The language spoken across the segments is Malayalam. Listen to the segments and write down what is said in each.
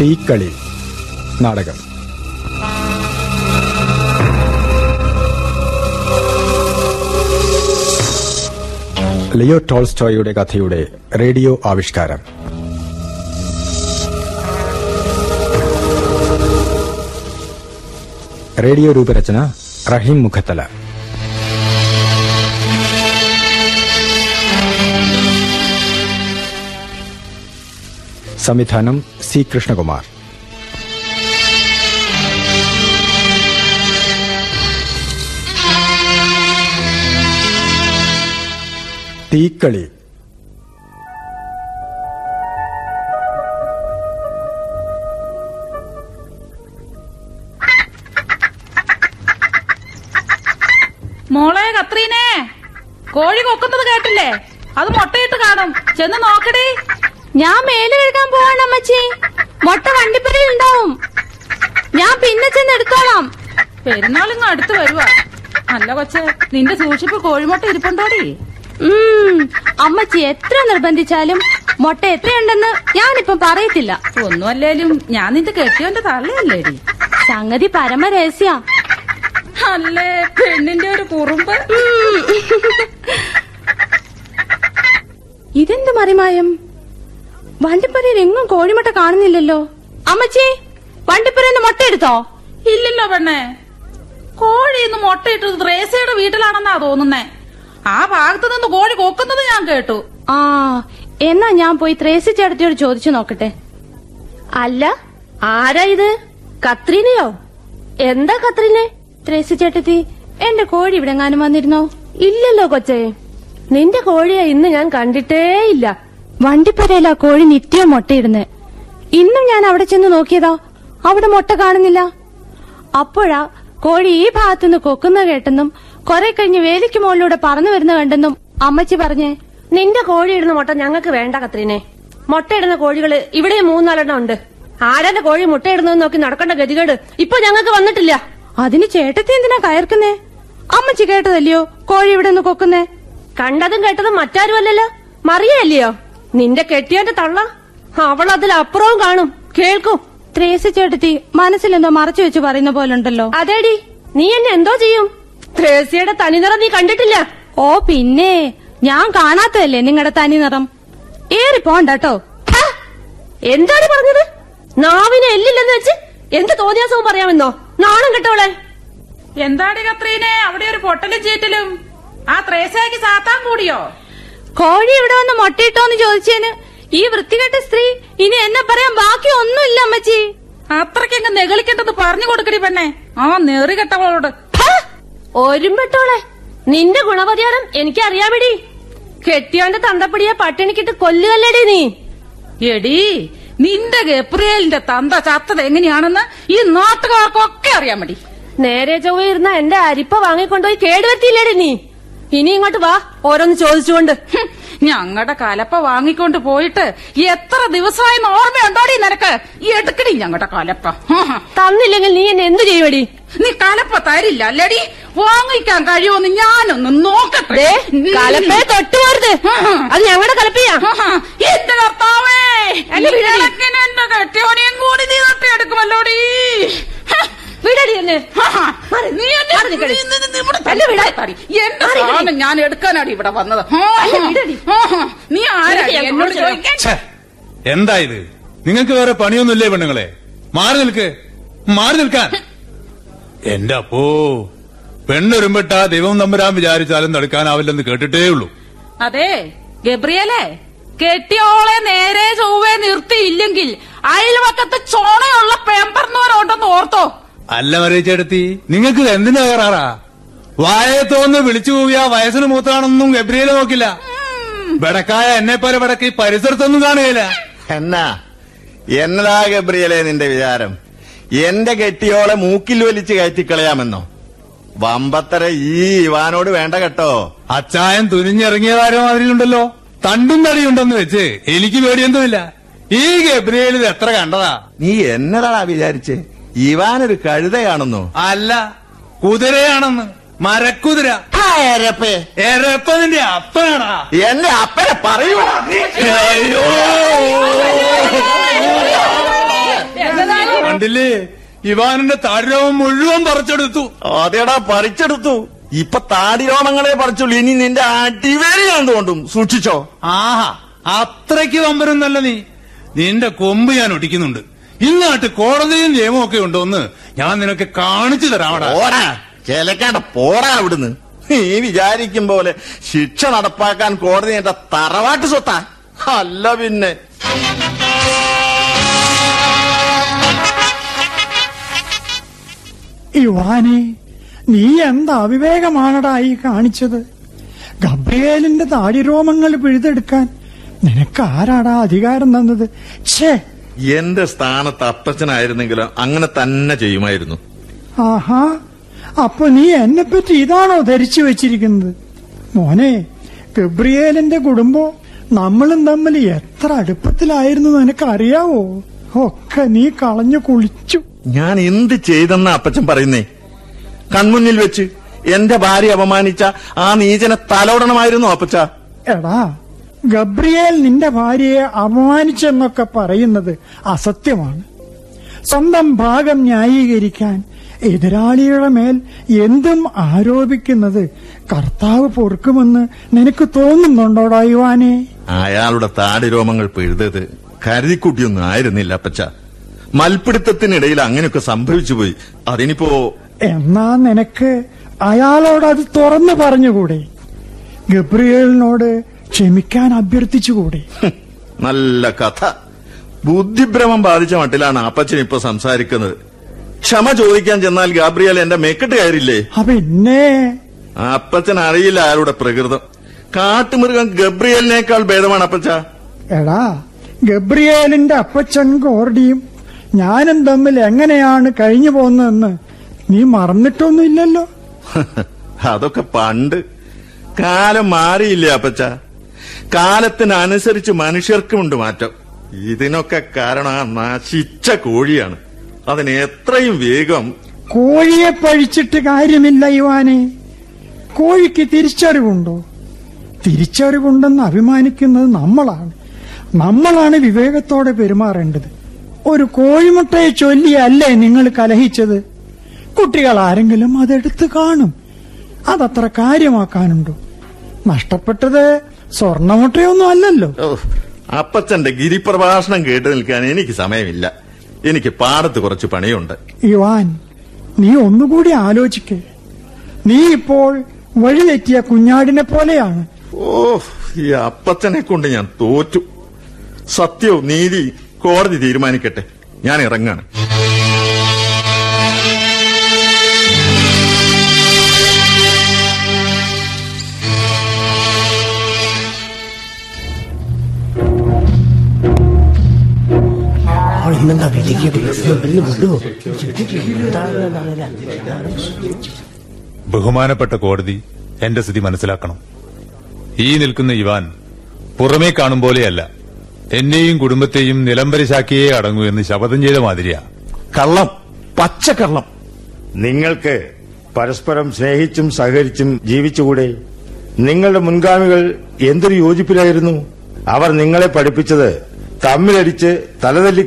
തീക്കളി നാടകം. ലിയോ ടോൾസ്റ്റോയുടെ കഥയുടെ റേഡിയോ ആവിഷ്കാരം. റേഡിയോ രൂപരചന റഹീം മുഖത്തല. സംവിധാനം സി കൃഷ്ണകുമാർ. തീക്കളി. മോളെ കത്രീനെ കോഴി കൊക്കുന്നത് കേട്ടില്ലേ? അത് മുട്ടയിട്ട് കാണും. ചെന്ന് നോക്കടി. ഞാൻ മേലെ കഴുകാൻ പോവാണ് അമ്മച്ചി. മൊട്ട വണ്ടിപ്പുരയിൽ ഉണ്ടാവും. ഞാൻ പിന്നെ ചെന്ന് എടുത്തോളാം. പെരുന്നാളിങ്ങ് അടുത്ത് വരുവാ. അല്ല കൊച്ചെ നിന്റെ സൂക്ഷിപ്പ് കോഴിമുട്ട ഇരിപ്പുണ്ടോടി? ഉം, അമ്മച്ചി എത്ര നിർബന്ധിച്ചാലും മൊട്ട എത്രയുണ്ടെന്ന് ഞാനിപ്പം പറയത്തില്ല. ഒന്നുമല്ലേലും ഞാൻ നിന്റെ കെട്ടിയോന്റെ തള്ളയല്ലേടി? സംഗതി പരമരഹസ്യ. അല്ലേ പെണ്ണിന്റെ ഒരു കുറുമ്പ്? ഇതെന്ത് മറിമായം? വണ്ടിപ്പുരയിൽ എങ്ങും കോഴിമുട്ട കാണുന്നില്ലല്ലോ. അമ്മച്ചി വണ്ടിപ്പുരന്ന് മുട്ട എടുത്തോ? ഇല്ലല്ലോ പെണ്ണേ. കോഴി ഇന്ന് മുട്ടയിട്ടത് ത്രേസയുടെ വീട്ടിലാണെന്നാ തോന്നുന്നേ. ആ ഭാഗത്ത് നിന്ന് കോഴി കൊക്കുന്നത് ഞാൻ കേട്ടു. ആ എന്നാ ഞാൻ പോയി ത്രേസി ചേട്ടത്തിയോട് ചോദിച്ചു നോക്കട്ടെ. അല്ല ആരാ ഇത്? കത്രീനയോ? എന്താ കത്രീനെ? ത്രേസി ചേട്ടത്തി എന്റെ കോഴി ഇവിടെ എങ്ങാനും വന്നിരുന്നോ? ഇല്ലല്ലോ കൊച്ചേ. നിന്റെ കോഴിയെ ഇന്ന് ഞാൻ കണ്ടിട്ടേ ഇല്ല വണ്ടിപ്പുരയിലാ കോഴി നിത്യവും മുട്ടയിടുന്നത് ഇന്നും ഞാൻ അവിടെ ചെന്ന് നോക്കിയതാ. അവിടെ മുട്ട കാണുന്നില്ല. അപ്പോഴാ കോഴി ഈ ഭാഗത്തുനിന്ന് കൊക്കുന്ന കേട്ടെന്നും കുറെ കഴിഞ്ഞ് വേലിക്ക് മുകളിലൂടെ പറന്നു വരുന്ന കണ്ടെന്നും അമ്മച്ചി പറഞ്ഞേ. നിന്റെ കോഴി ഇടുന്ന മുട്ട ഞങ്ങൾക്ക് വേണ്ട കത്രീനെ. മുട്ടയിടുന്ന കോഴികൾ ഇവിടെ മൂന്നാലെണ്ണം ഉണ്ട്. ആരാന്റെ കോഴി മുട്ടയിടുന്നത് നോക്കി നടക്കേണ്ട ഗതികേട് ഇപ്പൊ ഞങ്ങൾക്ക് വന്നിട്ടില്ല. അതിന് ചേട്ടത്തി എന്തിനാ കയർക്കുന്നേ? അമ്മച്ചി കേട്ടതല്ലയോ? കോഴി ഇവിടെ നിന്ന് കൊക്കുന്നേ? കണ്ടതും കേട്ടതും മറ്റാരും അല്ലല്ലോ മറിയല്ലയോ നിന്റെ കെട്ടിയന്റെ തള്ള? അവൾ അതിൽ അപ്പുറവും കാണും. കേൾക്കൂ. ത്രേസി ചേട്ടത്തി മനസ്സിലെന്തോ മറച്ചു വെച്ച് പറയുന്ന പോലുണ്ടല്ലോ. അതേടി. നീ എന്നെ എന്തോ ചെയ്യും? ത്രേസ്യയുടെ തനിനിറം നീ കണ്ടിട്ടില്ല? ഓ പിന്നെ. ഞാൻ കാണാത്തതല്ലേ നിങ്ങളുടെ തനി നിറം? ഏറി പോണ്ടോ എന്താണ് പറഞ്ഞത്? നാവിനെ എല്ലില്ലെന്ന് വെച്ച് എന്ത് തോന്നിയാസവും പറയാമെന്നോ? നാണം കിട്ടോളെ എന്താണ് കത്രീനെ? അവിടെ ഒരു പൊട്ടലും ചീറ്റലും. ആ ത്രേസയ്ക്ക് സാത്താൻ കൂടിയോ? കോഴി ഇവിടെ വന്ന് മുട്ടയിട്ടോന്ന് ചോദിച്ചേന്? ഈ വൃത്തികെട്ട സ്ത്രീ ഇനി എന്നെ പറയാൻ ബാക്കി ഒന്നുമില്ല അമ്മച്ചി. അത്രയ്ക്കങ്ങ് നെകളിക്കേണ്ടത് പറഞ്ഞു കൊടുക്കടി പെണ്ണെ. ആ നെറികെട്ടവളോട്! ഒരുമ്പെട്ടോളെ. നിന്റെ ഗുണപരിഹാരം എനിക്കറിയാമെടി. കെട്ടിയോന്റെ തന്തപ്പടിയെ പട്ടിണിക്കിട്ട് കൊല്ലുകല്ലടി നീ. എടി നിന്റെ ഗപ്രിയലിന്റെ തന്ത ചത്തത് എങ്ങനെയാണെന്ന് ഈ നാട്ടുകാർക്കൊക്കെ അറിയാൻ മതി നേരെ ചൊവ്വ ഇരുന്ന എന്റെ അരിപ്പ വാങ്ങിക്കൊണ്ടുപോയി കേടുവരുത്തിയില്ലേടി നീ. ഇനി ഇങ്ങോട്ട് വാ ഓരോന്ന് ചോദിച്ചുകൊണ്ട്. ഞങ്ങളുടെ കലപ്പ വാങ്ങിക്കൊണ്ട് പോയിട്ട് എത്ര ദിവസമായെന്ന് ഓർമ്മയുണ്ടോടി നിനക്ക്? ഈ എടുക്കടി ഞങ്ങളുടെ കലപ്പ. തന്നില്ലെങ്കിൽ നീ എന്നെ എന്തു ചെയ്യുമടി നീ കലപ്പ തരില്ല അല്ലടി? വാങ്ങിക്കാൻ കഴിയുമെന്ന് ഞാനൊന്ന് നോക്കട്ടെ. കലപ്പേ കലപ്പയെ തൊട്ടുപോരുത് അത് ഞങ്ങളുടെ കലപ്പയാ. എന്റെ കർത്താവേ എന്റെ കെട്ടിയോനെയും കൂടി നീ തട്ടിയെടുക്കുമല്ലോടി. വിടടി എന്നെ. നീ എന്നെ- ഞാൻ എടുക്കാനാണ് ഇവിടെ വന്നത്. നീ ആരാ എന്നോട് ചോദിക്കാൻ എന്താ ഇത്? നിങ്ങൾക്ക് വേറെ പണിയൊന്നുമില്ലേ പെണ്ണുങ്ങളെ? മാറി നിൽക്ക്. മാറി നിൽക്കാൻ. എന്റെ അപ്പോ പെണ്ണൊരുമ്പെട്ടാ ദൈവം നമ്പരാൻ വിചാരിച്ചാലും തടുക്കാനാവില്ലെന്ന് കേട്ടിട്ടേ ഉള്ളൂ അതെ ഗബ്രിയലേ കെട്ടിയോളെ നേരെ ചൊവ്വേ നിർത്തിയില്ലെങ്കിൽ അയൽവക്കത്ത് ചോണയുള്ള പേമ്പർന്നവരുണ്ടെന്ന് ഓർത്തോ? അല്ല മറിയിച്ചെടുത്തി നിങ്ങൾക്ക് ഇത് എന്തിനാ കയറാറാ വായത്തോന്ന് വിളിച്ചു പോവിയ വയസ്സിന് മൂത്താണെന്നും ഗബ്രിയിൽ നോക്കില്ല. വെടക്കായ എന്നെ പോലെ വടക്ക് ഈ പരിസരത്തൊന്നും കാണുകയില്ല. എന്നാ എന്നതാ ഗബ്രിയലെ നിന്റെ വിചാരം? എന്റെ കെട്ടിയോളെ മൂക്കിൽ വലിച്ചു കയറ്റിക്കളയാമെന്നോ? വമ്പത്തര ഈ ഇവാനോട് വേണ്ട കേട്ടോ. അച്ചായൻ തുനിഞ്ഞിറങ്ങിയതാരോ മാതിരിയുണ്ടല്ലോ തണ്ടും തടിയുണ്ടെന്ന് വെച്ച് എനിക്ക് പേടിയൊന്നുമില്ല. ഈ ഗബ്രിയലിത് എത്ര കണ്ടതാ? നീ എന്നതാടാ വിചാരിച്ച്? ഇവാനൊരു കഴുതയാണെന്നോ? അല്ല കുതിരയാണെന്ന്. മരക്കുതിര. എരപ്പേ എരപ്പതിന്റെ അപ്പനാടാ. എന്റെ അപ്പനെ പറയൂ കണ്ടില്ലേ? ഇവാനിന്റെ താടിരോമം മുഴുവൻ പറിച്ചെടുത്തു. അതേടാ പറിച്ചെടുത്തു. ഇപ്പൊ താടിരോമങ്ങളെ പറിച്ചുള്ളൂ. ഇനി നിന്റെ അടിവേലി ഞാൻ തോണ്ടും. സൂക്ഷിച്ചോ. ആഹാ അത്രയ്ക്ക് വമ്പരൊന്നല്ല നീ. നിന്റെ കൊമ്പ് ഞാൻ ഒടിക്കുന്നുണ്ട്. ഇന്നാട്ട് കോടതിയും നിയമവും ഒക്കെ ഉണ്ടോന്ന് ഞാൻ നിനക്ക് കാണിച്ചു തരാമടാ പോടാ ചിലക്കാണ്ട പോടാ അവിടുന്ന്. നീ വിചാരിക്കും പോലെ ശിക്ഷ നടപ്പാക്കാൻ കോടതി എന്റെ തറവാട്ട് സ്വത്താ. അല്ല പിന്നെ. യുവാനെ നീ എന്താ അവിവേകമാണടാ ഈ കാണിച്ചത്? ഗബ്രിയേലിന്റെ താടിരോമങ്ങൾ പിഴുതെടുക്കാൻ നിനക്ക് ആരാടാ അധികാരം തന്നത്? ഛേ എന്റെ സ്ഥാനത്ത് അപ്പച്ചനായിരുന്നെങ്കിലും അങ്ങനെ തന്നെ ചെയ്യുമായിരുന്നു. ആഹാ അപ്പൊ നീ എന്നെ പറ്റി ഇതാണോ ധരിച്ചു വെച്ചിരിക്കുന്നത്? മോനെ ഗബ്രിയേലിന്റെ കുടുംബം നമ്മളും തമ്മിൽ എത്ര അടുപ്പത്തിലായിരുന്നു നിനക്കറിയാവോ? ഒക്കെ നീ കളഞ്ഞു കുളിച്ചു. ഞാൻ എന്ത് ചെയ്തെന്ന അപ്പച്ചൻ പറയുന്നേ? കൺമുന്നിൽ വെച്ച് എന്റെ ഭാര്യ അപമാനിച്ച ആ നീചനെ തലോടണമായിരുന്നു അപ്പച്ച? എടാ ഗബ്രിയേൽ നിന്റെ ഭാര്യയെ അപമാനിച്ചെന്നൊക്കെ പറയുന്നത് അസത്യമാണ്. സ്വന്തം ഭാഗം ന്യായീകരിക്കാൻ എതിരാളിയുടെ മേൽ എന്തും ആരോപിക്കുന്നത് കർത്താവ് പൊറുക്കുമെന്ന് നിനക്ക് തോന്നുന്നുണ്ടോടാ യുവാനെ? അയാളുടെ താടിരോമങ്ങൾ പിഴുതത് കരുതിക്കുട്ടിയൊന്നും ആയിരുന്നില്ല അപ്പച്ച. മൽപിടുത്തത്തിനിടയിൽ അങ്ങനെയൊക്കെ സംഭവിച്ചു പോയി. അതിനിപ്പോ എന്നാ നിനക്ക് അയാളോട് അത് തുറന്നു പറഞ്ഞുകൂടെ? ഗബ്രിയേലിനോട് ക്ഷമിക്കാൻ അഭ്യർത്ഥിച്ചുകൂടി? നല്ല കഥ. ബുദ്ധിഭ്രമം ബാധിച്ച മട്ടിലാണ് അപ്പച്ചൻ ഇപ്പൊ സംസാരിക്കുന്നത്. ക്ഷമ ചോദിക്കാൻ ചെന്നാൽ ഗാബ്രിയൽ എന്റെ മേക്കെട്ട് കയറില്ലേ? അപ്പൊ പിന്നെ അപ്പച്ചൻ അറിയില്ല ആരുടെ പ്രകൃതം. കാട്ടുമൃഗം ഗബ്രിയലിനേക്കാൾ ഭേദമാണ് അപ്പച്ച എടാ ഗബ്രിയേലിന്റെ അപ്പച്ചൻ കോർഡിയും ഞാനും തമ്മിൽ എങ്ങനെയാണ് കഴിഞ്ഞു പോകുന്നതെന്ന് നീ മറന്നിട്ടൊന്നുമില്ലല്ലോ? അതൊക്കെ പണ്ട്. കാലം മാറിയില്ലേ അപ്പച്ച കാലത്തിനനുസരിച്ച് മനുഷ്യർക്കുമുണ്ട് മാറ്റം. ഇതിനൊക്കെ കാരണം ആ നശിച്ച കോഴിയാണ്. അതിന് എത്രയും വേഗം കോഴിയെ പഴിച്ചിട്ട് കാര്യമില്ല യുവാനെ. കോഴിക്ക് തിരിച്ചറിവുണ്ടോ? തിരിച്ചറിവുണ്ടെന്ന് അഭിമാനിക്കുന്നത് നമ്മളാണ്. നമ്മളാണ് വിവേകത്തോടെ പെരുമാറേണ്ടത്. ഒരു കോഴിമുട്ടയെ ചൊല്ലിയല്ലേ നിങ്ങൾ കലഹിച്ചത്? കുട്ടികൾ ആരെങ്കിലും അതെടുത്ത് കാണും. അതത്ര കാര്യമാക്കാനുണ്ടോ? നഷ്ടപ്പെട്ടത് സ്വർണമുട്ടയൊന്നും അല്ലല്ലോ അപ്പച്ചന്റെ ഗിരിപ്രഭാഷണം കേട്ടു നിൽക്കാൻ എനിക്ക് സമയമില്ല. എനിക്ക് പാടത്ത് കുറച്ച് പണിയുണ്ട്. ഇവാൻ നീ ഒന്നുകൂടി ആലോചിക്കേ. നീ ഇപ്പോൾ വഴിതെറ്റിയ കുഞ്ഞാടിനെ പോലെയാണ്. ഓ ഈ അപ്പച്ചനെ കൊണ്ട് ഞാൻ തോറ്റു. സത്യവും നീതി കോടതി തീരുമാനിക്കട്ടെ. ഞാൻ ഇറങ്ങാണ്. ബഹുമാനപ്പെട്ട കോടതി എന്റെ സ്ഥിതി മനസ്സിലാക്കണം. ഈ നിൽക്കുന്ന ഇവാൻ പുറമേ കാണും പോലെയല്ല. എന്നെയും കുടുംബത്തെയും നിലംപരിശാക്കിയേ അടങ്ങൂ എന്ന് ശപഥം ചെയ്ത മാതിരിയാ. കള്ളം. പച്ചക്കള്ളം നിങ്ങൾക്ക് പരസ്പരം സ്നേഹിച്ചും സഹകരിച്ചും ജീവിച്ചുകൂടെ? നിങ്ങളുടെ മുൻഗാമികൾ എന്തൊരു യോജിപ്പിലായിരുന്നു? അവർ നിങ്ങളെ പഠിപ്പിച്ചത് തമ്മിലടിച്ച് തലതല്ലി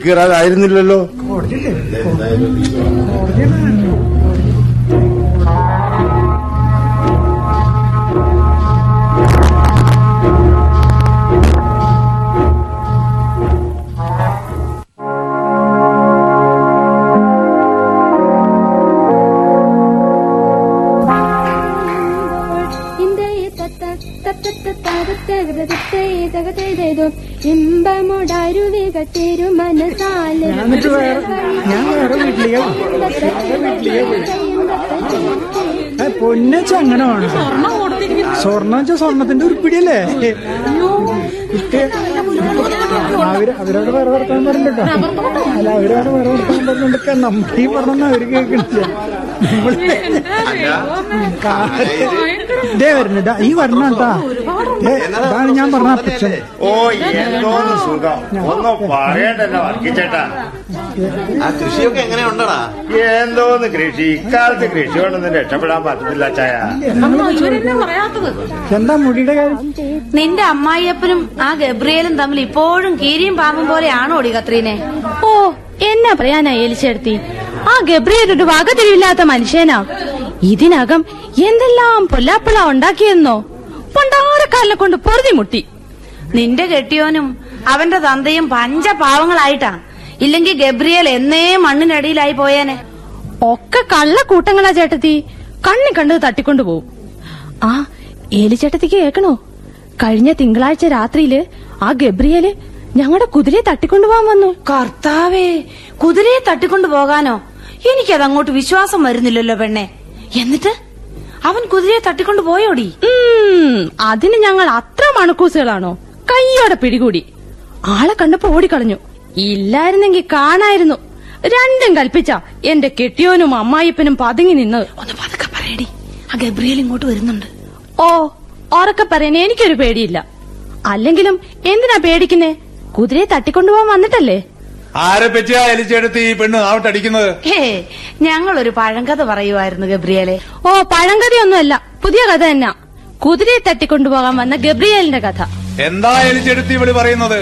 കീറാതായിരുന്നില്ലല്ലോ മനസാല. ഞാൻ വേറെ വീട്ടിലേക്ക് പൊന്നച്ച അങ്ങനെ വേണം സ്വർണം വെച്ചാൽ സ്വർണത്തിന്റെ ഉരുപ്പിടിയല്ലേ? കുട്ടി അവർ അവരോട് വേറെ വർത്താൻ പറഞ്ഞിട്ടോ അല്ല അവരോട് വേറെ വർത്താൻ പറഞ്ഞിട്ടൊക്കെ നമുക്ക് ഈ പറഞ്ഞ അവർ കേൾക്കണില്ല. നമ്മൾ ദേ ഈ വരണട്ടാ ഇതാണ് ഞാൻ പറഞ്ഞ അപ്പച്ചൻ. ഓ എന്തോന്ന് സുഖം. ഒന്നും പറയണ്ടല്ലോ വർഗിച്ചേട്ടാ. ആ കൃഷിയൊക്കെ എങ്ങനെയുണ്ടടാ എന്തോന്ന് കൃഷി? ഇക്കാലത്ത് കൃഷി കൊണ്ടൊന്നും രക്ഷപ്പെടാൻ പറ്റത്തില്ല ചായ. എന്താ മുടിയുടെ കാര്യം? നിന്റെ അമ്മായിയപ്പനും ആ ഗബ്രിയേലും തമ്മിൽ ഇപ്പോഴും കീരിയും പാമ്പും പോലെയാണോ ഓടി കത്രീനെ? ഓ എന്നാ പറയാനാ ഏലിച്ചെടുത്തി ആ ഗബ്രിയേൽ ഒരു വകതിരിവില്ലാത്ത മനുഷ്യനാ. ഇതിനകം എന്തെല്ലാം പൊല്ലാപ്പിള ഉണ്ടാക്കിയെന്നോ? പണ്ടാരക്കാലിനെ കൊണ്ട് പൊറുതി മുട്ടി. നിന്റെ കെട്ടിയോനും അവന്റെ തന്തയും പഞ്ചപാവങ്ങളായിട്ടാ ഇല്ലെങ്കിൽ ഗബ്രിയേൽ എന്നേ മണ്ണിനടിയിലായി പോയേനെ. ഒക്കെ കള്ളക്കൂട്ടങ്ങളാ ചേട്ടത്തി. കണ്ണി കണ്ടത് തട്ടിക്കൊണ്ടു പോവും. ആ ഏലിച്ചേട്ടത്തിക്ക് കേക്കണോ കഴിഞ്ഞ തിങ്കളാഴ്ച രാത്രിയിൽ ആ ഗബ്രിയേൽ ഞങ്ങളുടെ കുതിരയെ തട്ടിക്കൊണ്ടുപോകാൻ വന്നു. കർത്താവേ കുതിരയെ തട്ടിക്കൊണ്ടു പോകാനോ? എനിക്കതങ്ങോട്ട് വിശ്വാസം വരുന്നില്ലല്ലോ പെണ്ണെ. എന്നിട്ട്? അവൻ കുതിരയെ തട്ടിക്കൊണ്ട് പോയോടി? അതിന് ഞങ്ങൾ അത്ര മണക്കൂസുകളാണോ? കയ്യോടെ പിടികൂടി. ആളെ കണ്ടപ്പോ ഓടിക്കളഞ്ഞു. ഇല്ലായിരുന്നെങ്കി കാണായിരുന്നു. രണ്ടും കൽപ്പിച്ച എന്റെ കെട്ടിയോനും അമ്മായിപ്പനും പതുങ്ങി നിന്നത്. ഒന്ന് പതുക്കെ പറയടി. ആ ഗബ്രിയേൽ ഇങ്ങോട്ട് വരുന്നുണ്ട്. ഓ ഉറക്കെ പറയാൻ എനിക്കൊരു പേടിയില്ല. അല്ലെങ്കിലും എന്തിനാ പേടിക്കുന്നേ? കുതിരയെ തട്ടിക്കൊണ്ടുപോകാൻ വന്നിട്ടല്ലേ? ആരെ പറ്റിയാ എലിച്ചെടുത്ത് ഈ പെണ്ണ് ആവട്ടടിക്കുന്നത് ഞങ്ങൾ ഞങ്ങളൊരു പഴങ്കഥ പറയുമായിരുന്നു ഗബ്രിയേലെ. ഓ പഴങ്കഥയൊന്നുമല്ല പുതിയ കഥ എന്നാ. കുതിരയെ തട്ടിക്കൊണ്ടുപോകാൻ വന്ന ഗബ്രിയേലിന്റെ കഥ. എന്താ എലിച്ചെടുത്ത് ഇവിടെ പറയുന്നത്?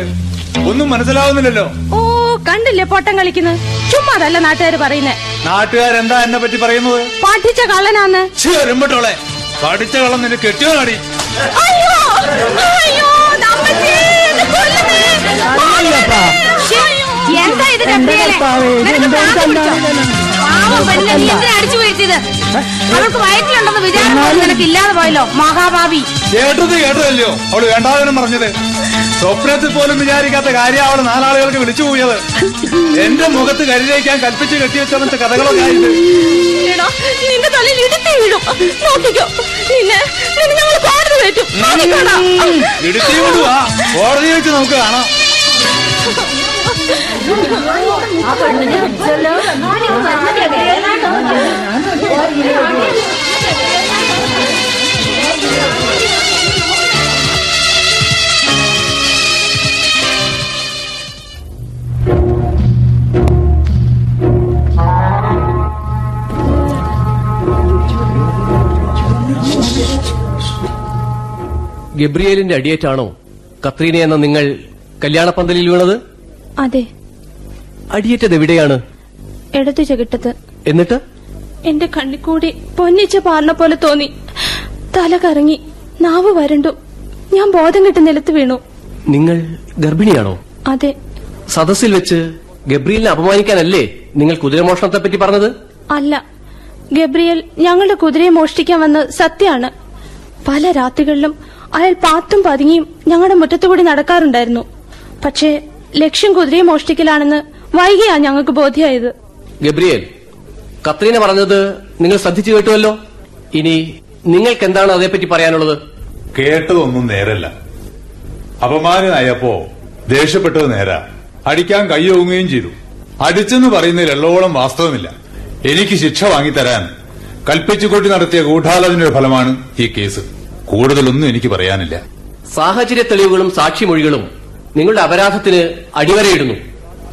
ഒന്നും മനസ്സിലാവുന്നില്ലല്ലോ. ഓ കണ്ടില്ലേ പൊട്ടം കളിക്കുന്നത്? ചുമ്മാ അതല്ല നാട്ടുകാര് പറയുന്നേ. നാട്ടുകാരെന്താ എന്നെ പറ്റി പറയുന്നത്? പഠിച്ച കള്ളനാന്ന്. ചെറുമ്പട്ടോളെ പഠിച്ച കള്ളം നിന്റെ കെട്ടിയോടി അയ്യോ അയ്യോ എന്താ ഇത് ഗബ്രിയേലെ? നിനക്ക് ഭ്രാന്ത് പിടിച്ചോ? പാവം പെണ്ണിനെ നീ എന്തിനാ അടിച്ചു വീഴ്ത്തിയത് അവൾക്ക് വയറ്റിലുണ്ടെന്ന് വിചാരം പോലും നിനക്ക് ഇല്ലാതെ പോയല്ലോ മഹാഭാവി. കേട്ടത് കേട്ടതല്ലയോ? അവൾ വേണ്ടാതിനും പറഞ്ഞത്. സ്വപ്നത്തിൽ പോലും വിചാരിക്കാത്ത കാര്യം അവൾ നാലാളുകൾക്ക് വിളിച്ചു പോയത് എന്റെ മുഖത്ത് കരിതേക്കാൻ കൽപ്പിച്ച് കെട്ടിവെച്ച കഥകളൊക്കെ ആയിട്ട്. എടാ, നിന്റെ തലയിൽ ഇടുത്തി വീഴും നോക്കിക്കോ. നിന്നെ നിന്നെ ഞങ്ങൾ കോടതി കയറ്റും. നോക്കിക്കോടാ. ഇടുത്തി വിടുവാ. കോടതി വെച്ച് നമുക്ക് കാണാം. ഗബ്രിയേലിന്റെ അടിയേറ്റാണോ കത്രീന എന്ന നിങ്ങൾ കല്യാണപ്പന്തലിൽ വീണത്? അതെ. അടിയേറ്റത് എവിടെയാണ്? ഇടതു ചകിട്ടത് എന്നിട്ട്? എന്റെ കണ്ണിക്കൂടി പൊന്നിച്ച പാർന്ന പോലെ തോന്നി. തല കറങ്ങി. നാവ് വരണ്ടു. ഞാൻ ബോധം കെട്ട് നിലത്ത് വീണു. നിങ്ങൾ ഗർഭിണിയാണോ? അതെ. സദസ്സിൽ വെച്ച് ഗബ്രിയലിനെ അപമാനിക്കാനല്ലേ നിങ്ങൾ കുതിരമോഷണത്തെ പറ്റി പറഞ്ഞത്? അല്ല. ഗബ്രിയൽ ഞങ്ങളുടെ കുതിരയെ മോഷ്ടിക്കാൻ വന്ന് സത്യാണ്. പല രാത്രികളിലും അയാൾ പാത്തും പതുങ്ങിയും ഞങ്ങളുടെ മുറ്റത്തുകൂടി നടക്കാറുണ്ടായിരുന്നു. പക്ഷേ ലക്ഷ്യം കുതിരയെ മോഷ്ടിക്കലാണെന്ന് വൈകിയാ ഞങ്ങൾക്ക് ബോധ്യമായത് ഗബ്രിയേൽ കത്രീന പറഞ്ഞത് നിങ്ങൾ ശ്രദ്ധിച്ചു കേട്ടുവല്ലോ? ഇനി നിങ്ങൾക്ക് എന്താണ് അതേപ്പറ്റി പറയാനുള്ളത്? കേട്ടതൊന്നും നേരല്ല. അപമാനനായപ്പോ ദേഷ്യപ്പെട്ടത് നേരാ. അടിക്കാൻ കൈയൊങ്ങുകയും ചെയ്തു. അടിച്ചെന്ന് പറയുന്നതിൽ എള്ളോളം വാസ്തവമില്ല. എനിക്ക് ശിക്ഷ വാങ്ങിത്തരാൻ കൽപ്പിച്ചുകൊട്ടി നടത്തിയ ഗൂഢാലോചനയുടെ ഫലമാണ് ഈ കേസ്. കൂടുതലൊന്നും എനിക്ക് പറയാനില്ല. സാഹചര്യ തെളിവുകളും സാക്ഷിമൊഴികളും നിങ്ങളുടെ അപരാധത്തിന് അടിവരയിടുന്നു.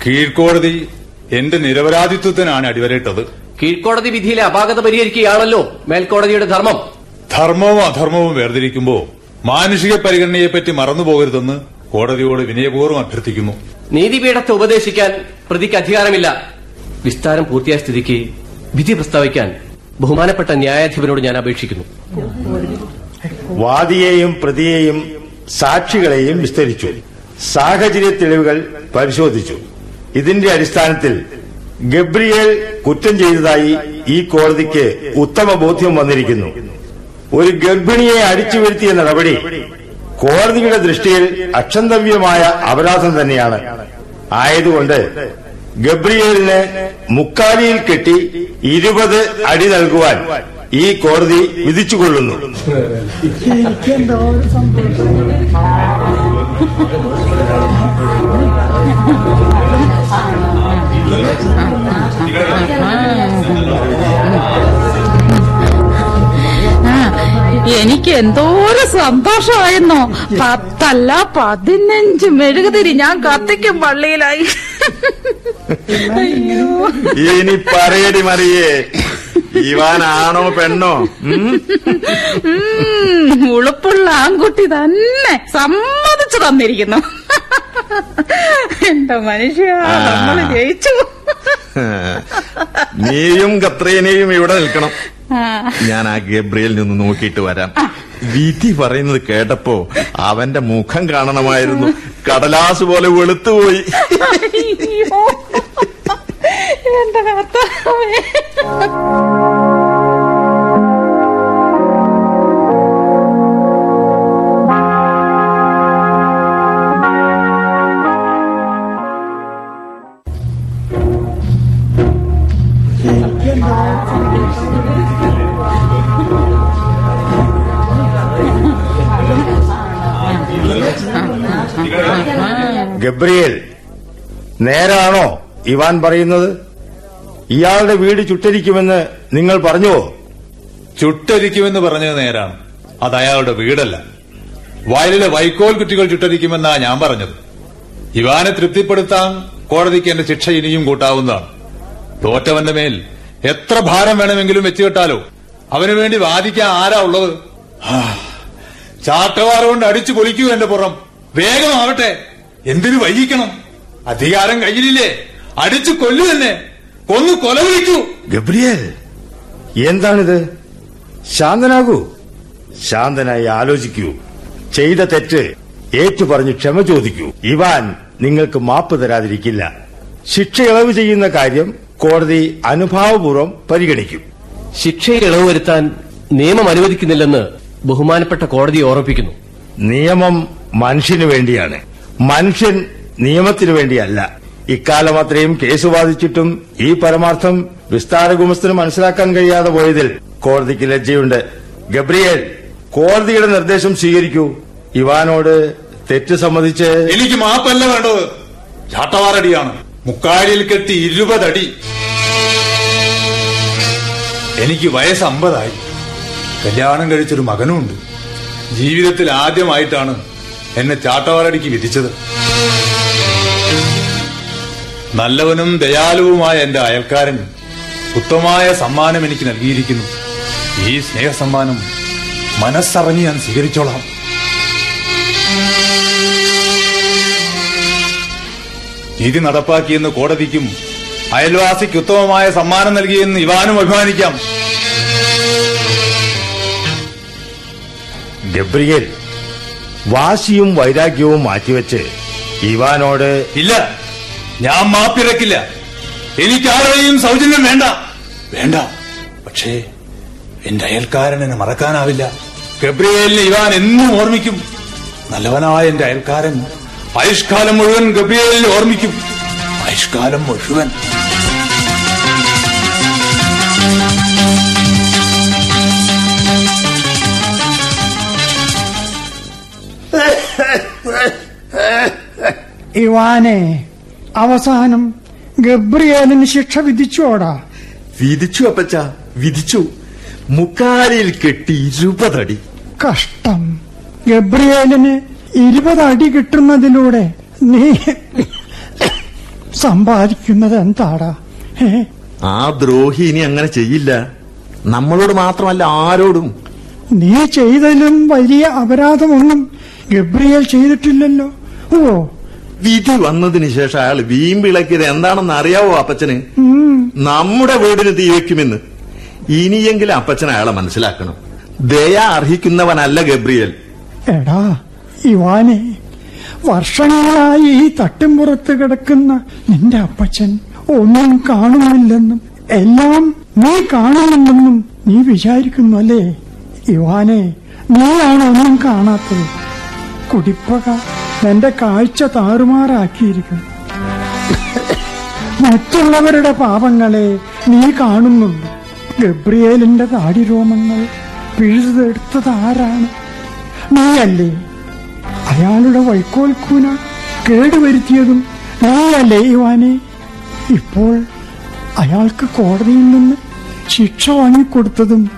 കീഴ്ക്കോടതി എന്റെ നിരപരാധിത്വത്തിനാണ് അടിവരയിട്ടത്. കീഴ്ക്കോടതി വിധിയിലെ അപാകത പരിഹരിക്കുകയാണല്ലോ മേൽക്കോടതിയുടെ ധർമ്മം. ധർമ്മവും അധർമ്മവും വേർതിരിക്കുമ്പോ മാനുഷിക പരിഗണനയെപ്പറ്റി മറന്നുപോകരുതെന്ന് കോടതിയോട് വിനയപൂർവം അഭ്യർത്ഥിക്കുന്നു. നീതിപീഠത്തെ ഉപദേശിക്കാൻ പ്രതിക്ക് അധികാരമില്ല. വിസ്താരം പൂർത്തിയായ സ്ഥിതിക്ക് വിധി പ്രസ്താവിക്കാൻ ബഹുമാനപ്പെട്ട ന്യായാധിപനോട് ഞാൻ അപേക്ഷിക്കുന്നു. വാദിയെയും പ്രതിയെയും സാക്ഷികളെയും വിസ്തരിച്ചു. സാഹചര്യ തെളിവുകൾ പരിശോധിച്ചു. ഇതിന്റെ അടിസ്ഥാനത്തിൽ ഗബ്രിയേൽ കുറ്റം ചെയ്തതായി ഈ കോടതിക്ക് ഉത്തമ ബോധ്യം വന്നിരിക്കുന്നു. ഒരു ഗർഭിണിയെ അടിച്ചു വീഴ്ത്തിയ നടപടി കോടതിയുടെ ദൃഷ്ടിയിൽ അക്ഷന്തവ്യമായ അപരാധം തന്നെയാണ്. ആയതുകൊണ്ട് ഗബ്രിയേലിന് മുക്കാലിയിൽ കെട്ടി ഇരുപത് അടി നൽകുവാൻ ഈ കോടതി വിധിച്ചുകൊള്ളുന്നു. എന്തോരം സന്തോഷമായിരുന്നോ. പത്തല്ല പതിനഞ്ച് മെഴുകുതിരി ഞാൻ കത്തിക്കും പള്ളിയിലായി. ഇനി പറയടി മറിയേ. ഇവാനാണോ പെണ്ണോ? ഉളുപ്പുള്ള ആൺകുട്ടി തന്നെ സമ്മതിച്ചു തന്നിരിക്കുന്നു. എന്റെ മനുഷ്യ നമ്മൾ ജയിച്ചു. നീയും കത്രീനയും ഇവിടെ നിൽക്കണം. ഞാൻ ആ ഗബ്രിയിൽ നിന്ന് നോക്കിയിട്ട് വരാം. വിധി പറയുന്നത് കേട്ടപ്പോ അവന്റെ മുഖം കാണണമായിരുന്നു. കടലാസ് പോലെ വെളുത്തുപോയി. എന്റെ ഇവാൻ പറയുന്നത് ഇയാളുടെ വീട് ചുട്ടരിക്കുമെന്ന് നിങ്ങൾ പറഞ്ഞുവോ ചുട്ടരിക്കുമെന്ന് പറഞ്ഞത് നേരാണ്. അത് അയാളുടെ വീടല്ല. വയലിലെ വൈക്കോൽ കുറ്റികൾ ചുട്ടരിക്കുമെന്നാണ് ഞാൻ പറഞ്ഞത്. ഇവാനെ തൃപ്തിപ്പെടുത്താൻ കോടതിക്ക് എന്റെ ശിക്ഷ ഇനിയും കൂട്ടാവുന്നതാണ്. തോറ്റവന്റെ മേൽ എത്ര ഭാരം വേണമെങ്കിലും വെച്ചുകെട്ടാലോ? അവനു വേണ്ടി വാദിക്കാൻ ആരാ ഉള്ളത്? ചാട്ടവാറുകൊണ്ട് ചാട്ടവാറ കൊണ്ട് അടിച്ചു പൊളിക്കൂ എന്റെ പുറം. വേഗമാവട്ടെ. എന്തിനു വൈകിക്കണം? അധികാരം കയ്യിലില്ലേ അടിച്ചു കൊല്ലു തന്നെ കൊന്നു കൊല വിളിക്കൂ. ഗബ്രിയേൽ എന്താണിത്? ശാന്തനാകൂ? ശാന്തനായി ആലോചിക്കൂ. ചെയ്ത തെറ്റ് ഏറ്റുപറഞ്ഞ് ക്ഷമ ചോദിക്കൂ. ഇവാൻ നിങ്ങൾക്ക് മാപ്പ് തരാതിരിക്കില്ല. ശിക്ഷ ഇളവ് ചെയ്യുന്ന കാര്യം കോടതി അനുഭാവപൂർവം പരിഗണിക്കും. ശിക്ഷയിൽ ഇളവ് വരുത്താൻ നിയമം അനുവദിക്കുന്നില്ലെന്ന് ബഹുമാനപ്പെട്ട കോടതി ഓർമ്മിപ്പിക്കുന്നു. നിയമം മനുഷ്യനു വേണ്ടിയാണ്. മനുഷ്യൻ നിയമത്തിനു വേണ്ടിയല്ല. ഇക്കാലം അത്രയും കേസ് വാദിച്ചിട്ടും ഈ പരമാർത്ഥം വിസ്താര ഗുമസ്തിന് മനസ്സിലാക്കാൻ കഴിയാതെ പോയതിൽ കോടതിക്ക് ലജ്ജയുണ്ട്. ഗബ്രിയേൽ കോടതിയുടെ നിർദ്ദേശം സ്വീകരിക്കൂ. ഇവാനോട് തെറ്റ് സമ്മതിച്ച് എനിക്ക് മാപ്പല്ല വേണ്ടത്. ചാട്ടവാറടിയാണ്. മുക്കാലിൽ കെട്ടി ഇരുപതടി. എനിക്ക് വയസ്സ് അമ്പതായി. കല്യാണം കഴിച്ചൊരു മകനുമുണ്ട്. ജീവിതത്തിൽ ആദ്യമായിട്ടാണ് എന്നെ ചാട്ടവാറടിക്ക് വിധിച്ചത്. നല്ലവനും ദയാലുവുമായ എന്റെ അയൽക്കാരൻ ഉത്തമമായ സമ്മാനം എനിക്ക് നൽകിയിരിക്കുന്നു. ഈ സ്നേഹസമ്മാനം മനസ്സറിഞ്ഞ് ഞാൻ സ്വീകരിച്ചോളാം. നീതി നടപ്പാക്കിയെന്ന് കോടതിക്കും അയൽവാസിക്ക് ഉത്തമമായ സമ്മാനം നൽകിയെന്ന് ഇവാനും അഭിമാനിക്കാം. ഗബ്രിയേൽ വാശിയും വൈരാഗ്യവും മാറ്റിവെച്ച് ഇവാനോട് ഇല്ല. ഞാൻ മാപ്പിറക്കില്ല എനിക്ക് ആരുടെയും സൗജന്യം വേണ്ട. വേണ്ട. പക്ഷേ എന്റെ അയൽക്കാരനെ എന്നെ മറക്കാനാവില്ല. ഗബ്രിയേലിനെ ഇവാൻ എന്നും ഓർമ്മിക്കും. നല്ലവനായ എന്റെ അയൽക്കാരൻ ആയുഷ്കാലം മുഴുവൻ ഗബ്രിയേലിനെ ഓർമ്മിക്കും. ആയുഷ്കാലം മുഴുവൻ. ഇവാനെ അവസാനം ഗബ്രിയേലിന് ശിക്ഷ വിധിച്ചോടാ. വിധിച്ചു അപ്പച്ച വിധിച്ചു. മുക്കാലിൽ കെട്ടി ഇരുപതടി. കഷ്ടം. ഗബ്രിയേലിന് ഇരുപതടി കിട്ടുന്നതിലൂടെ നീ സമ്പാദിക്കുന്നത് എന്താടാ? ആ ദ്രോഹി ഇനി അങ്ങനെ ചെയ്യില്ല. നമ്മളോട് മാത്രമല്ല ആരോടും. നീ ചെയ്തതിലും വലിയ അപരാധമൊന്നും ഗബ്രിയേൽ ചെയ്തിട്ടില്ലല്ലോ. ഓ വിധി വന്നതിന് ശേഷം അയാൾ വീമ്പിളക്കിയത് എന്താണെന്ന് അറിയാവോ അപ്പച്ചന്? നമ്മുടെ വീടിന് തീ ഇനിയെങ്കിലും അപ്പച്ചൻ അയാളെ മനസ്സിലാക്കണം. ദയ അർഹിക്കുന്നവനല്ല ഗബ്രിയൽ. എടാ ഇവാനെ വർഷങ്ങളായി ഈ തട്ടിമ്പുറത്ത് കിടക്കുന്ന നിന്റെ അപ്പച്ചൻ ഒന്നും കാണുന്നില്ലെന്നും എല്ലാം നീ കാണുന്നുണ്ടെന്നും നീ വിചാരിക്കുന്നു അല്ലേ? ഇവാനെ നീയാണ് ഒന്നും കാണാത്തത്. കുടിപ്പക. നിന്റെ കാഴ്ച താറുമാറാക്കിയിരിക്കുന്നു. മറ്റുള്ളവരുടെ പാപങ്ങളെ നീ കാണുന്നുണ്ട് ഗബ്രിയേലിന്റെ താടിരോമങ്ങൾ പിഴുതെടുത്തത് ആരാണ്? നീയല്ലേ? അയാളുടെ വൈക്കോൽ കൂന കേടുവരുത്തിയതും നീയല്ലേ ഇവാനെ ഇപ്പോൾ അയാൾക്ക് കോടതിയിൽ നിന്ന് ശിക്ഷ വാങ്ങിക്കൊടുത്തതും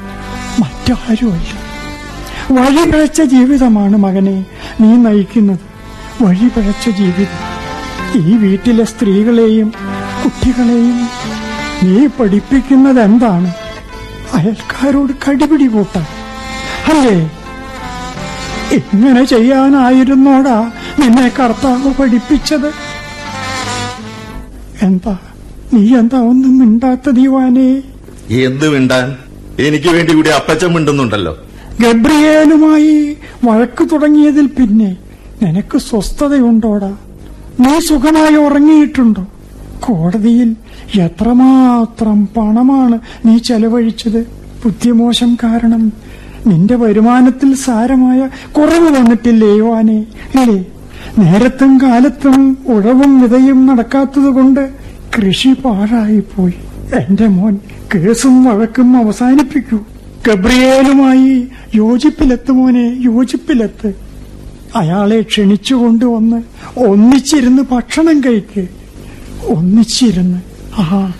മറ്റാരുമല്ല. വഴിപിഴച്ച ജീവിതമാണ് മകനെ നീ നയിക്കുന്നത്. വഴിപിഴച്ച ജീവിതം. ഈ വീട്ടിലെ സ്ത്രീകളെയും കുട്ടികളെയും നീ പഠിപ്പിക്കുന്നത് എന്താണ് അയൽക്കാരോട് കടിപിടി കൂട്ടാൻ. അല്ലേ? ഇങ്ങനെ ചെയ്യാനായിരുന്നോടാ നിന്നെ കർത്താവ് പഠിപ്പിച്ചത്? എന്താ നീ എന്താ ഒന്നും മിണ്ടാത്ത ദീവാനേ എന്ത് മിണ്ടാൻ? എനിക്ക് വേണ്ടി കൂടി അപ്പച്ചൻ മിണ്ടുന്നുണ്ടല്ലോ. ഗബ്രിയേലുമായി വഴക്ക് തുടങ്ങിയതിൽ പിന്നെ നിനക്ക് സ്വസ്ഥതയുണ്ടോടാ? നീ സുഖമായി ഉറങ്ങിയിട്ടുണ്ടോ? കോടതിയിൽ എത്രമാത്രം പണമാണ് നീ ചെലവഴിച്ചത്? ബുദ്ധിമോശം കാരണം. നിന്റെ വരുമാനത്തിൽ സാരമായ കുറവ് വന്നിട്ടില്ലേ ആനെ ഇല്ലേ? നേരത്തും കാലത്തും ഉഴവും വിതയും നടക്കാത്തതുകൊണ്ട് കൃഷി പാഴായിപ്പോയി. എന്റെ മോൻ കേസും വഴക്കും അവസാനിപ്പിക്കൂ. ഗബ്രിയേലുമായി യോജിപ്പിലെത്ത് മോനെ യോജിപ്പിലെത്ത്. അയാളെ ക്ഷണിച്ചു കൊണ്ടുവന്ന് ഒന്നിച്ചിരുന്ന് ഭക്ഷണം കഴിക്ക്. ഒന്നിച്ചിരുന്ന്. ആഹാ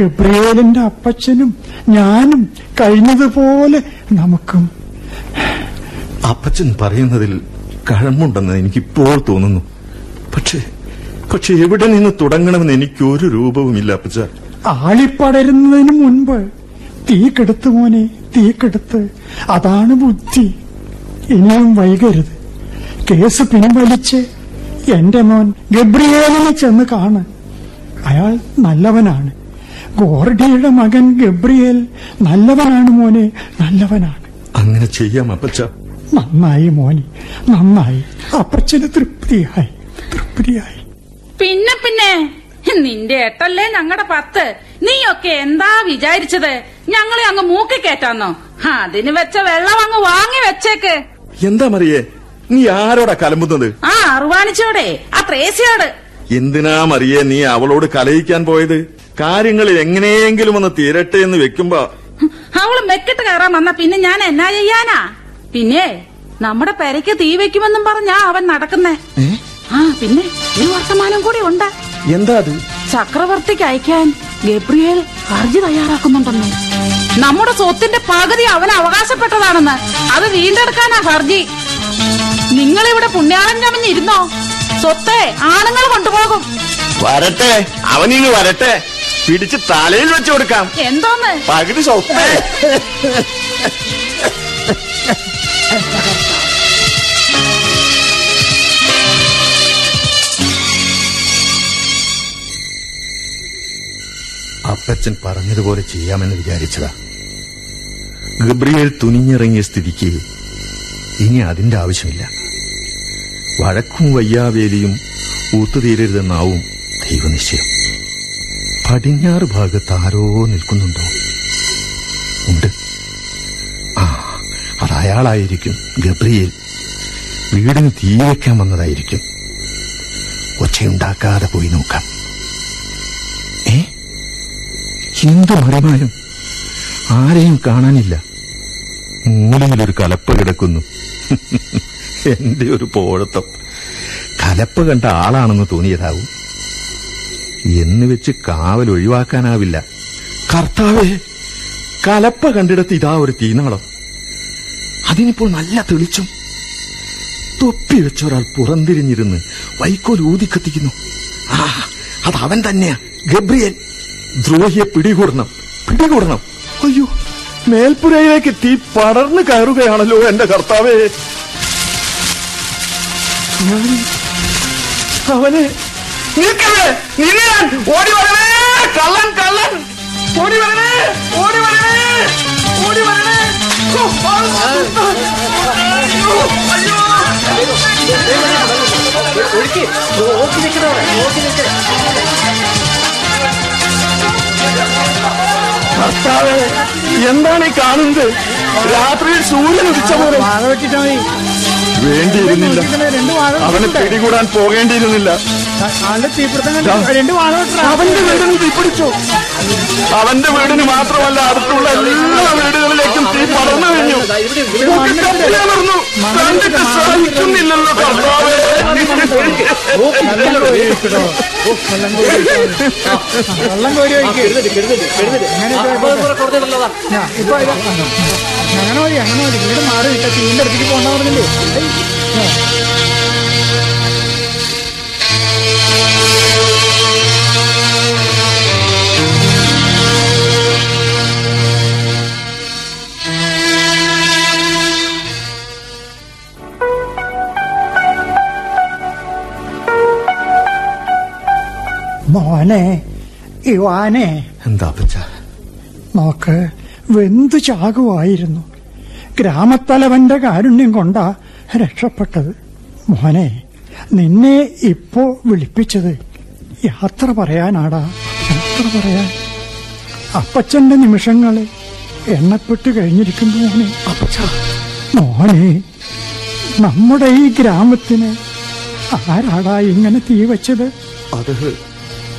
ഗബ്രിയേലിന്റെ അപ്പച്ചനും ഞാനും കഴിഞ്ഞതുപോലെ നമുക്കും. അപ്പച്ചൻ പറയുന്നതിൽ കഴമ്പുണ്ടെന്ന് എനിക്കിപ്പോൾ തോന്നുന്നു. പക്ഷേ പക്ഷെ എവിടെ നിന്ന് തുടങ്ങണമെന്ന് എനിക്ക് ഒരു രൂപവുമില്ല അപ്പച്ച. ആളിപ്പടരുന്നതിന് മുൻപ് തീ കെടുത്ത് മോനെ തീ കെടുത്ത്. അതാണ് ബുദ്ധി. ഇനിയും വൈകരുത്. കേസ് പിൻവലിച്ച് എന്റെ മോൻ ഗബ്രിയേലിനെ ചെന്ന് കാണ് അയാൾ നല്ലവനാണ്. ഗോർഡിയുടെ മകൻ ഗബ്രിയേൽ നല്ലവനാണ് മോനെ നല്ലവനാണ്. അങ്ങനെ ചെയ്യാം അപ്പച്ച. നന്നായി മോനെ നന്നായി. അപ്പച്ചന് തൃപ്തിയായി തൃപ്തിയായി. പിന്നെ പിന്നെ നിന്റെ എട്ടല്ലേ ഞങ്ങളുടെ പത്ത്. നീയൊക്കെ എന്താ വിചാരിച്ചത്? ഞങ്ങളെ അങ്ങ് മൂക്കി കേറ്റാന്നോ അതിന് വെച്ച വെള്ളം അങ്ങ് വാങ്ങി വെച്ചേക്ക്. എന്താ മറിയേ? നീ ആരോടാ കലമ്പുന്നത്? ആ അറുവാണിച്ചോടെ. ആ ത്രേസ്യോട്. എന്തിനാ മറിയേ നീ അവളോട് കലയിക്കാൻ പോയത്? കാര്യങ്ങൾ എങ്ങനെയെങ്കിലും ഒന്ന് തീരട്ടെ എന്ന് വെക്കുമ്പോ അവൾ മെക്കിട്ട് കയറാൻ വന്ന പിന്നെ ഞാൻ എന്നാ ചെയ്യാനാ? പിന്നെ നമ്മുടെ പെരയ്ക്ക് തീ വെക്കുമെന്നും പറഞ്ഞാ അവൻ നടക്കുന്നേ. ആ പിന്നെ ഒരു വർത്തമാനം കൂടി ഉണ്ട്. എന്താ അത്? ചക്രവർത്തിക്ക് അയക്കാൻ ഗബ്രിയേൽ ഹർജി തയ്യാറാക്കുന്നുണ്ടെന്ന്. നമ്മുടെ സ്വത്തിന്റെ പകുതി അവൻ അവകാശപ്പെട്ടതാണെന്ന്. അത് വീണ്ടെടുക്കാനാ ഹർജി. നിങ്ങളിവിടെ പുണ്യാളം കമിഞ്ഞിരുന്നോ സ്വത്തെ ആണുങ്ങൾ കൊണ്ടുപോകും. വരട്ടെ അവനിങ്ങ് വരട്ടെ. പിടിച്ച് തലയിൽ വെച്ചു കൊടുക്കാം. എന്തോന്ന്? പകുതി സ്വത്ത്. അപ്പച്ചൻ പറഞ്ഞതുപോലെ ചെയ്യാമെന്ന് വിചാരിച്ചതാ. ഗബ്രിയേൽ തുനിഞ്ഞിറങ്ങിയ സ്ഥിതിക്ക് ഇനി അതിന്റെ ആവശ്യമില്ല. വഴക്കും വയ്യാവേലിയും ഊത്തുതീരരുതെന്നാവും ദൈവനിശ്ചയം. പടിഞ്ഞാറ് ഭാഗത്ത് ആരോ നിൽക്കുന്നുണ്ടോ? ഉണ്ട്. ആ അതയാളായിരിക്കും ഗബ്രിയിൽ. വീടിന് തീ വയ്ക്കാൻ വന്നതായിരിക്കും. ഒച്ചയുണ്ടാക്കാതെ പോയി നോക്കാം. ഏ? എന്ത് മറിമായം? ആരെയും കാണാനില്ല. മൂലയിലൊരു കലപ്പ കിടക്കുന്നു. എന്റെ ഒരു പോഴത്തം കലപ്പ് കണ്ട ആളാണെന്ന് തോന്നിയതാവും. എന്ന് വെച്ച് കാവൽ ഒഴിവാക്കാനാവില്ല. കർത്താവേ കലപ്പ കണ്ടിടത്ത് ഇതാ ഒരു തീനാളം. അതിനിപ്പോൾ നല്ല തെളിച്ചം. തൊപ്പി വെച്ചൊരാൾ പുറന്തിരിഞ്ഞിരുന്ന് വൈക്കോൽ ഊതിക്കത്തിക്കുന്നു ആ അത് അവൻ തന്നെയാ ഗബ്രിയൽ. ദ്രോഹിയെ പിടികൂടണം പിടികൂടണം. അയ്യോ. മേൽപ്പുരയിലേക്ക് തീ പടർന്നു കയറുകയാണല്ലോ എന്റെ കർത്താവേ. ഞാൻ അവനെ നിൽക്കവേ നിന്നാൻ ഓടി വരണേ. കള്ളൻ കള്ളൻ. ഓടി വരണേ. ഓടി വരണേ. ഓടി വരണേ. അയ്യോ, അയ്യോ. കർത്താവേ എന്താണ് ഈ കാണുന്നത്? രാത്രിയിൽ സൂര്യൻ ഉദിച്ച പോലെ. വേണ്ടിയിരുന്നില്ല. അവന് പിടികൂടാൻ പോകേണ്ടിയിരുന്നില്ല. അവന്റെ വീടിന് തീപിടിച്ചു. അവന്റെ വീടിന് മാത്രമല്ല അടുത്തുള്ള എല്ലാ വീടുകളിലേക്കും തീ പടർന്നു കഴിഞ്ഞു കത്തിയമർന്നു. കണ്ടിട്ട് സാധിക്കുന്നില്ലല്ലോ കർത്താവേ വെള്ളം കോരി ഇപ്പൊ അങ്ങനെ മതി അങ്ങനെ മതി വീട് മാറി നിൽക്കാം തീന്റെ അടുത്തേക്ക് പോകണ്ടെന്ന് പറഞ്ഞില്ലേ മോനെ ഇവാനെ എന്താ അപ്പച്ച? നോക്ക് വെന്തു ചാകുവായിരുന്നു. ഗ്രാമത്തലവന്റെ കാരുണ്യം കൊണ്ടാ രക്ഷപ്പെട്ടത്. മോനെ നിന്നെ ഇപ്പോ വിളിപ്പിച്ചത് യാത്ര പറയാനാടാ. യാത്ര പറയാൻ. അപ്പച്ചന്റെ നിമിഷങ്ങളെ എണ്ണപ്പെട്ട് കഴിഞ്ഞിരിക്കുന്നു മോനെ. അപ്പച്ച. മോനെ നമ്മുടെ ഈ ഗ്രാമത്തിന് ആരാടാ ഇങ്ങനെ തീ വെച്ചത്? അത്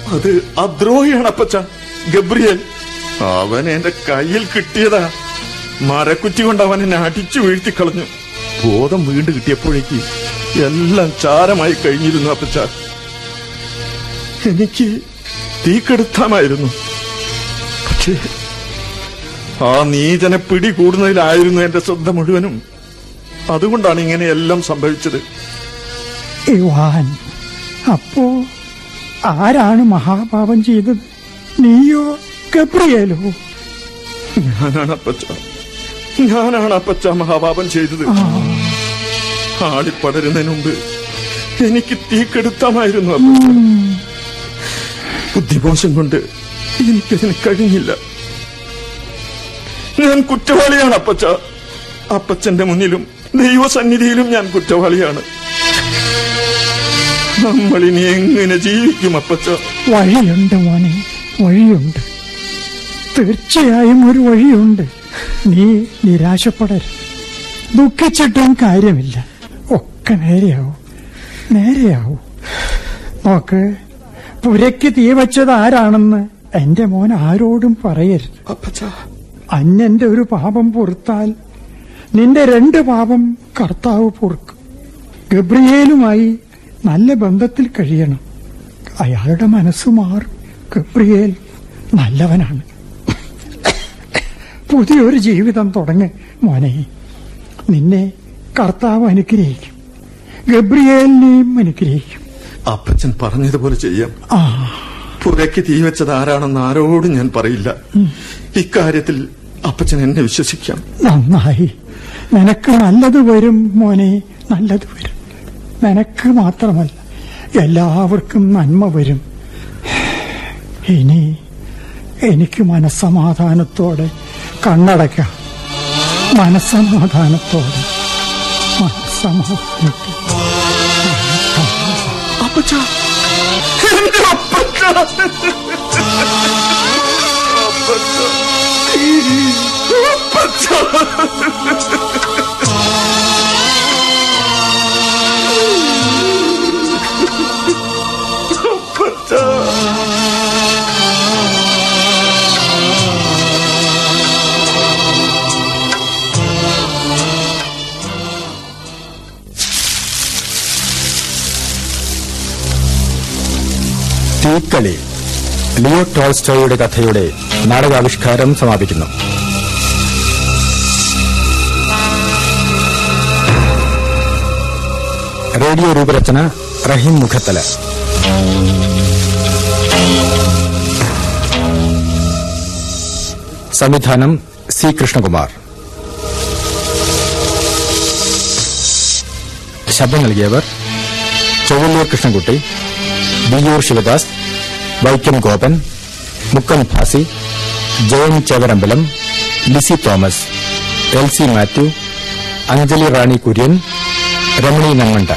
അത് അദ്രോഹിയാണ് അപ്പച്ച. ഗബ്രിയൽ. അവൻ എന്റെ കയ്യിൽ കിട്ടിയതാ. മരക്കുറ്റി കൊണ്ട് അവൻ എന്നെ അടിച്ചു വീഴ്ത്തിക്കളഞ്ഞു ബോധം വീണ്ടും കിട്ടിയപ്പോഴേക്ക് എല്ലാം ചാരമായി കഴിഞ്ഞിരുന്നു അപ്പച്ച. എനിക്ക് തീക്കെടുത്താമായിരുന്നു പക്ഷേ ആ നീചനെ പിടികൂടുന്നതിലായിരുന്നു എന്റെ ശ്രദ്ധ മുഴുവനും. അതുകൊണ്ടാണ് ഇങ്ങനെയെല്ലാം സംഭവിച്ചത്. അപ്പോ ആരാണ് മഹാപാപം ചെയ്തത്? നീയോ ഗബ്രിയേലോ? ഞാനാണ് അപ്പച്ച. ഞാനാണ് അപ്പച്ച മഹാപാപം ചെയ്തത്. ആളിപ്പടരുന്നതിന് മുമ്പ് എനിക്ക് തീക്കെടുത്താമായിരുന്നു അപ്പച്ച. ബുദ്ധിമോശം കൊണ്ട് എനിക്കതിന് കഴിഞ്ഞില്ല. ഞാൻ കുറ്റവാളിയാണ് അപ്പച്ച. അപ്പച്ചന്റെ മുന്നിലും ദൈവസന്നിധിയിലും ഞാൻ കുറ്റവാളിയാണ്. നമ്മൾ ഇനി എങ്ങനെ ജീവിക്കും അപ്പച്ച? വഴിയുണ്ട് മോനെ വഴിയുണ്ട്. തീർച്ചയായും ഒരു വഴിയുണ്ട്. നീ നിരാശപ്പെടരുത്. ദുഃഖിച്ചിട്ടും കാര്യമില്ല. ഒക്കെ നേരെയാവും. നേരെയാവും. നോക്ക് പുരയ്ക്ക് തീ വച്ചത് ആരാണെന്ന് എന്റെ മോൻ ആരോടും പറയരുത്. അപ്പച്ച. അന്യന്റെ ഒരു പാപം പൊറുത്താൽ നിന്റെ രണ്ട് പാപം കർത്താവ് പൊറുക്കും. ഗബ്രിയേലുമായി നല്ല ബന്ധത്തിൽ കഴിയണം. അയാളുടെ മനസ്സ് മാറും. ഗബ്രിയേൽ നല്ലവനാണ്. പുതിയൊരു ജീവിതം തുടങ്ങ് മോനെ. നിന്നെ കർത്താവ് അനുഗ്രഹിക്കും. ഗബ്രിയേലിനെയും അനുഗ്രഹിക്കും. അപ്പച്ചൻ പറഞ്ഞതുപോലെ ചെയ്യാം. പുരയ്ക്ക് തീ വെച്ചത് ആരാണെന്ന് ആരോടും ഞാൻ പറയില്ല. ഇക്കാര്യത്തിൽ അപ്പച്ചൻ എന്നെ വിശ്വസിക്കാം. നന്നായി. നിനക്ക് നല്ലത് വരും മോനെ. നല്ലത് വരും. നിനക്ക് മാത്രമല്ല എല്ലാവർക്കും നന്മ വരും. ഇനി എനിക്ക് മനസ്സമാധാനത്തോടെ കണ്ണടയ്ക്കാം. മനസ്സമാധാനത്തോടെ മനസ്സമാധാനത്തോടെ അപ്പച്ച. തീക്കളി ലിയോ ടോൾസ്റ്റോയുടെ കഥയുടെ നാടകാവിഷ്കാരം സമാപിക്കുന്നു. റേഡിയോ രൂപരചന റഹീം മുഖത്തല. സംവിധാനം സി കൃഷ്ണകുമാർ. ശബ്ദം നൽകിയവർ Chowwannur Krishnankutty Biyur Sivadas Vaikom Gopan Mukkam Bhasi John Chevarambalam Lissy Thomas L C Mathew Anjali Rani Kurian Ramani Nanganda.